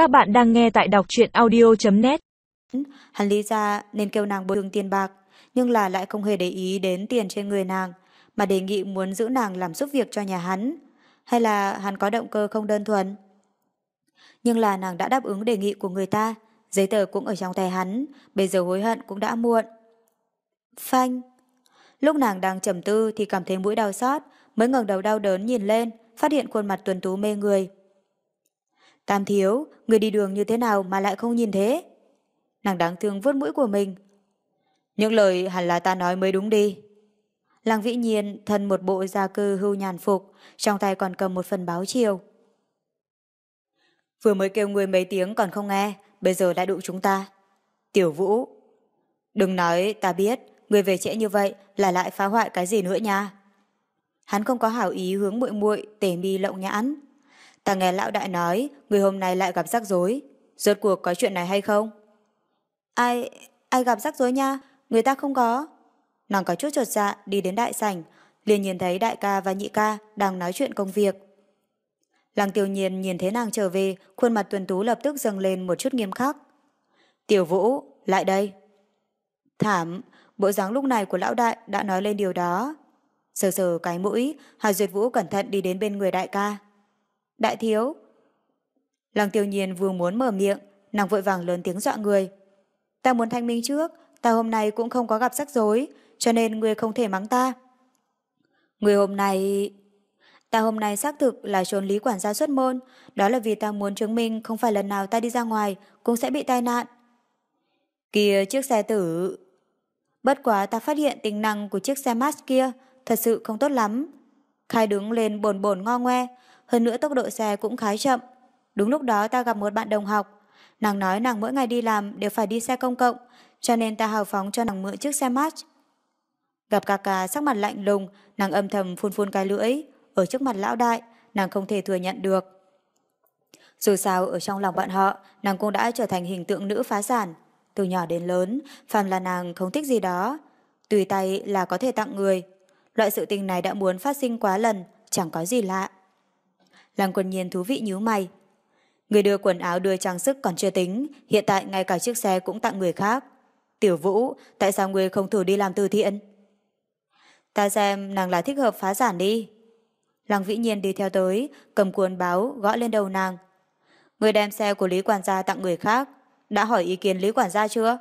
Các bạn đang nghe tại đọc truyện audio.net Hắn lý ra nên kêu nàng bồi thường tiền bạc, nhưng là lại không hề để ý đến tiền trên người nàng, mà đề nghị muốn giữ nàng làm giúp việc cho nhà hắn. Hay là hắn có động cơ không đơn thuần? Nhưng là nàng đã đáp ứng đề nghị của người ta, giấy tờ cũng ở trong tay hắn, bây giờ hối hận cũng đã muộn. Phanh! Lúc nàng đang trầm tư thì cảm thấy mũi đau xót, mới ngẩng đầu đau đớn nhìn lên, phát hiện khuôn mặt tuần tú mê người. Tam thiếu, người đi đường như thế nào mà lại không nhìn thế? Nàng đáng thương vuốt mũi của mình. Những lời hẳn là ta nói mới đúng đi. Làng vĩ nhiên thân một bộ gia cư hưu nhàn phục, trong tay còn cầm một phần báo chiều. Vừa mới kêu người mấy tiếng còn không nghe, bây giờ đã đụng chúng ta. Tiểu vũ. Đừng nói ta biết, người về trễ như vậy là lại phá hoại cái gì nữa nha. Hắn không có hảo ý hướng muội muội tể mi lộng nhãn. Ta nghe lão đại nói, người hôm nay lại gặp rắc rối. Rốt cuộc có chuyện này hay không? Ai, ai gặp rắc rối nha? Người ta không có. Nàng có chút chột dạ đi đến đại sảnh, liền nhìn thấy đại ca và nhị ca đang nói chuyện công việc. Lăng tiêu nhiên nhìn thấy nàng trở về, khuôn mặt tuần tú lập tức dâng lên một chút nghiêm khắc. Tiểu vũ, lại đây. Thảm, bộ dáng lúc này của lão đại đã nói lên điều đó. Sờ sờ cái mũi, Hà Duyệt Vũ cẩn thận đi đến bên người đại ca. Đại thiếu. Lăng tiêu nhiên vừa muốn mở miệng, nàng vội vàng lớn tiếng dọa người. Ta muốn thanh minh trước, ta hôm nay cũng không có gặp rắc rối, cho nên người không thể mắng ta. Người hôm nay... Ta hôm nay xác thực là trốn lý quản gia xuất môn, đó là vì ta muốn chứng minh không phải lần nào ta đi ra ngoài cũng sẽ bị tai nạn. Kìa chiếc xe tử... Bất quá ta phát hiện tính năng của chiếc xe mask kia thật sự không tốt lắm. Khai đứng lên bồn bồn ngo ngoe, hơn nữa tốc độ xe cũng khá chậm. Đúng lúc đó ta gặp một bạn đồng học, nàng nói nàng mỗi ngày đi làm đều phải đi xe công cộng, cho nên ta hào phóng cho nàng mượn chiếc xe Max. Gặp ca ca sắc mặt lạnh lùng, nàng âm thầm phun phun cái lưỡi, ở trước mặt lão đại, nàng không thể thừa nhận được. Dù sao ở trong lòng bọn họ, nàng cũng đã trở thành hình tượng nữ phá sản. Từ nhỏ đến lớn, phàm là nàng không thích gì đó. Tùy tay là có thể tặng người. Loại sự tình này đã muốn phát sinh quá lần, chẳng có gì lạ. Lăng quân nhiên thú vị nhíu mày. Người đưa quần áo đưa trang sức còn chưa tính, hiện tại ngay cả chiếc xe cũng tặng người khác. Tiểu Vũ, tại sao người không thử đi làm từ thiện? Ta xem nàng là thích hợp phá giản đi. Lăng vĩ nhiên đi theo tới, cầm cuốn báo gõ lên đầu nàng. Người đem xe của Lý Quản gia tặng người khác, đã hỏi ý kiến Lý Quản gia chưa?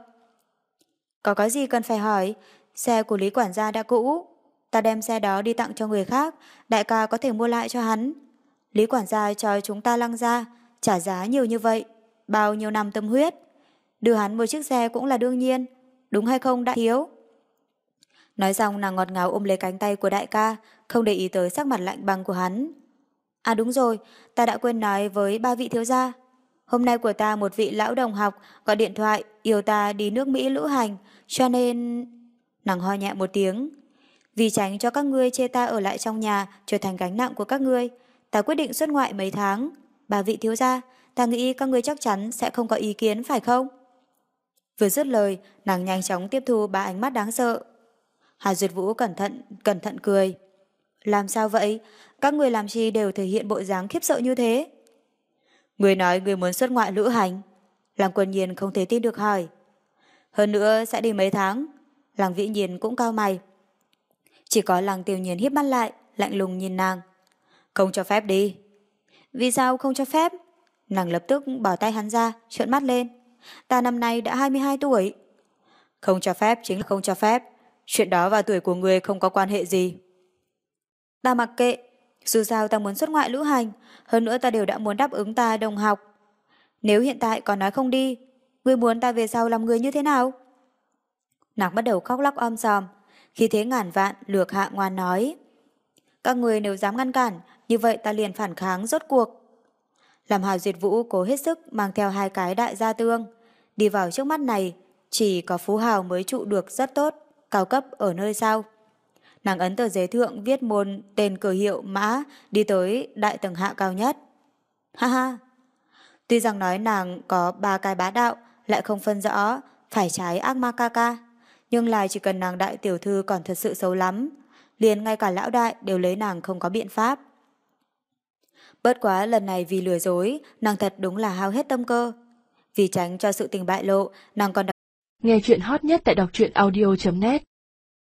Có cái gì cần phải hỏi, xe của Lý Quản gia đã cũ. Ta đem xe đó đi tặng cho người khác, đại ca có thể mua lại cho hắn. Lý Quản gia cho chúng ta lăng ra, trả giá nhiều như vậy, bao nhiêu năm tâm huyết. Đưa hắn một chiếc xe cũng là đương nhiên, đúng hay không đại thiếu? Nói xong nàng ngọt ngào ôm lấy cánh tay của đại ca, không để ý tới sắc mặt lạnh băng của hắn. À đúng rồi, ta đã quên nói với ba vị thiếu gia. Hôm nay của ta một vị lão đồng học gọi điện thoại yêu ta đi nước Mỹ lữ hành, cho nên... Nàng ho nhẹ một tiếng. Vì tránh cho các ngươi chê ta ở lại trong nhà trở thành gánh nặng của các ngươi, ta quyết định xuất ngoại mấy tháng. Bà vị thiếu gia, ta nghĩ các ngươi chắc chắn sẽ không có ý kiến phải không? Vừa dứt lời, nàng nhanh chóng tiếp thu ba ánh mắt đáng sợ. Hà Duyệt Vũ cẩn thận, cẩn thận cười. Làm sao vậy? Các người làm chi đều thể hiện bộ dáng khiếp sợ như thế? Người nói người muốn xuất ngoại lữ hành. Làng quân nhiên không thể tin được hỏi. Hơn nữa sẽ đi mấy tháng. Làng vĩ nhiên cũng cao mày. Chỉ có làng tiêu nhiên hiếp mắt lại, lạnh lùng nhìn nàng. Không cho phép đi. Vì sao không cho phép? Nàng lập tức bỏ tay hắn ra, trợn mắt lên. Ta năm nay đã 22 tuổi. Không cho phép chính là không cho phép. Chuyện đó và tuổi của người không có quan hệ gì. Ta mặc kệ, dù sao ta muốn xuất ngoại lữ hành, hơn nữa ta đều đã muốn đáp ứng ta đồng học. Nếu hiện tại còn nói không đi, ngươi muốn ta về sau làm người như thế nào? Nàng bắt đầu khóc lóc om sòm, khi thế ngàn vạn lược hạ ngoan nói. Các người nếu dám ngăn cản, như vậy ta liền phản kháng rốt cuộc. Làm Hà Duyệt Vũ cố hết sức mang theo hai cái đại gia tương. Đi vào trước mắt này, chỉ có Phú Hào mới trụ được rất tốt, cao cấp ở nơi sau. Nàng ấn tờ giấy thượng viết môn tên cờ hiệu mã đi tới đại tầng hạ cao nhất. Ha ha! Tuy rằng nói nàng có ba cái bá đạo lại không phân rõ phải trái ác ma ca ca, nhưng lại chỉ cần nàng đại tiểu thư còn thật sự xấu lắm, liền ngay cả lão đại đều lấy nàng không có biện pháp. Bất quá lần này vì lừa dối, nàng thật đúng là hao hết tâm cơ. Vì tránh cho sự tình bại lộ, nàng còn Nghe chuyện hot nhất tại đọc truyện audio.net